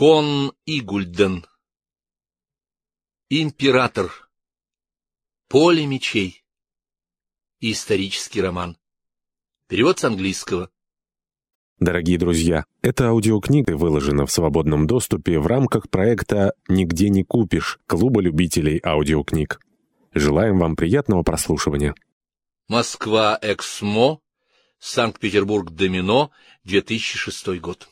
Кон Игульден. Император. Поле мечей. Исторический роман. Перевод с английского. Дорогие друзья, эта аудиокнига выложена в свободном доступе в рамках проекта «Нигде не купишь» Клуба любителей аудиокниг. Желаем вам приятного прослушивания. Москва, Эксмо, Санкт-Петербург, Домино, 2006 год.